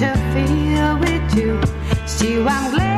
to feel with you. See, I'm glad.